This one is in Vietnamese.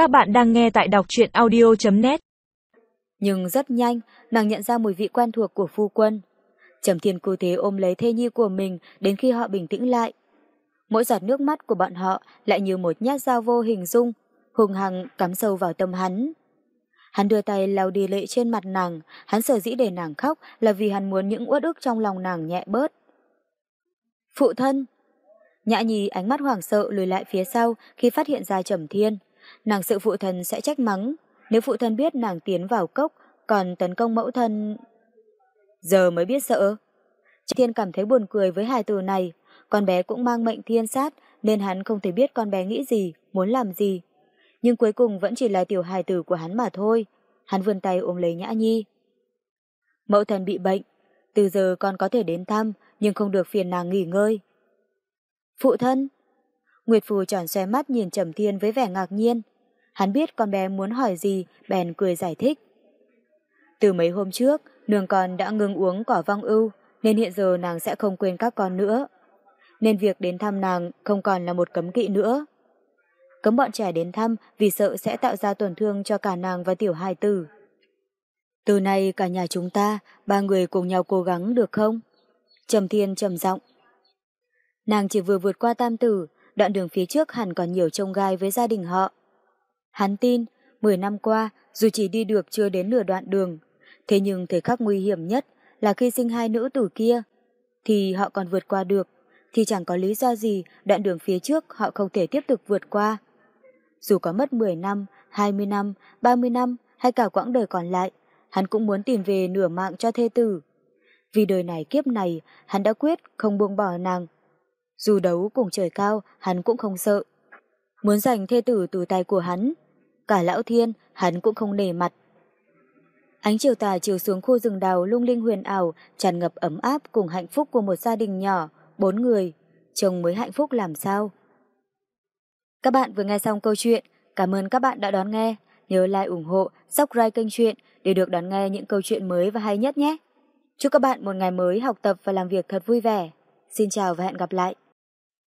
Các bạn đang nghe tại đọc truyện audio.net Nhưng rất nhanh, nàng nhận ra mùi vị quen thuộc của phu quân. Trầm Thiên cô thế ôm lấy thê nhi của mình đến khi họ bình tĩnh lại. Mỗi giọt nước mắt của bọn họ lại như một nhát dao vô hình dung, hùng hằng cắm sâu vào tâm hắn. Hắn đưa tay lau đi lệ trên mặt nàng, hắn sở dĩ để nàng khóc là vì hắn muốn những uất ức trong lòng nàng nhẹ bớt. Phụ thân! Nhã nhi ánh mắt hoảng sợ lùi lại phía sau khi phát hiện ra Trầm Thiên. Nàng sợ phụ thân sẽ trách mắng, nếu phụ thân biết nàng tiến vào cốc, còn tấn công mẫu thân... Giờ mới biết sợ. Thiên cảm thấy buồn cười với hài từ này, con bé cũng mang mệnh thiên sát nên hắn không thể biết con bé nghĩ gì, muốn làm gì. Nhưng cuối cùng vẫn chỉ là tiểu hài tử của hắn mà thôi. Hắn vươn tay ôm lấy Nhã Nhi. Mẫu thân bị bệnh, từ giờ con có thể đến thăm nhưng không được phiền nàng nghỉ ngơi. Phụ thân! Nguyệt Phù tròn xoe mắt nhìn Trầm Thiên với vẻ ngạc nhiên. Hắn biết con bé muốn hỏi gì, bèn cười giải thích. Từ mấy hôm trước, nương con đã ngừng uống cỏ vong ưu, nên hiện giờ nàng sẽ không quên các con nữa. Nên việc đến thăm nàng không còn là một cấm kỵ nữa. Cấm bọn trẻ đến thăm vì sợ sẽ tạo ra tổn thương cho cả nàng và tiểu hài tử. Từ nay cả nhà chúng ta, ba người cùng nhau cố gắng được không? Trầm Thiên trầm giọng. Nàng chỉ vừa vượt qua tam tử, đoạn đường phía trước hẳn còn nhiều trông gai với gia đình họ. Hắn tin, 10 năm qua, dù chỉ đi được chưa đến nửa đoạn đường, thế nhưng thời khắc nguy hiểm nhất là khi sinh hai nữ tử kia, thì họ còn vượt qua được, thì chẳng có lý do gì đoạn đường phía trước họ không thể tiếp tục vượt qua. Dù có mất 10 năm, 20 năm, 30 năm hay cả quãng đời còn lại, hắn cũng muốn tìm về nửa mạng cho thê tử. Vì đời này kiếp này, hắn đã quyết không buông bỏ nàng. Dù đấu cùng trời cao, hắn cũng không sợ. Muốn giành thê tử từ tay của hắn, cả lão thiên, hắn cũng không nề mặt. Ánh chiều tà chiều xuống khu rừng đào lung linh huyền ảo, tràn ngập ấm áp cùng hạnh phúc của một gia đình nhỏ, bốn người. Chồng mới hạnh phúc làm sao? Các bạn vừa nghe xong câu chuyện, cảm ơn các bạn đã đón nghe. Nhớ like ủng hộ, subscribe kênh truyện để được đón nghe những câu chuyện mới và hay nhất nhé. Chúc các bạn một ngày mới học tập và làm việc thật vui vẻ. Xin chào và hẹn gặp lại.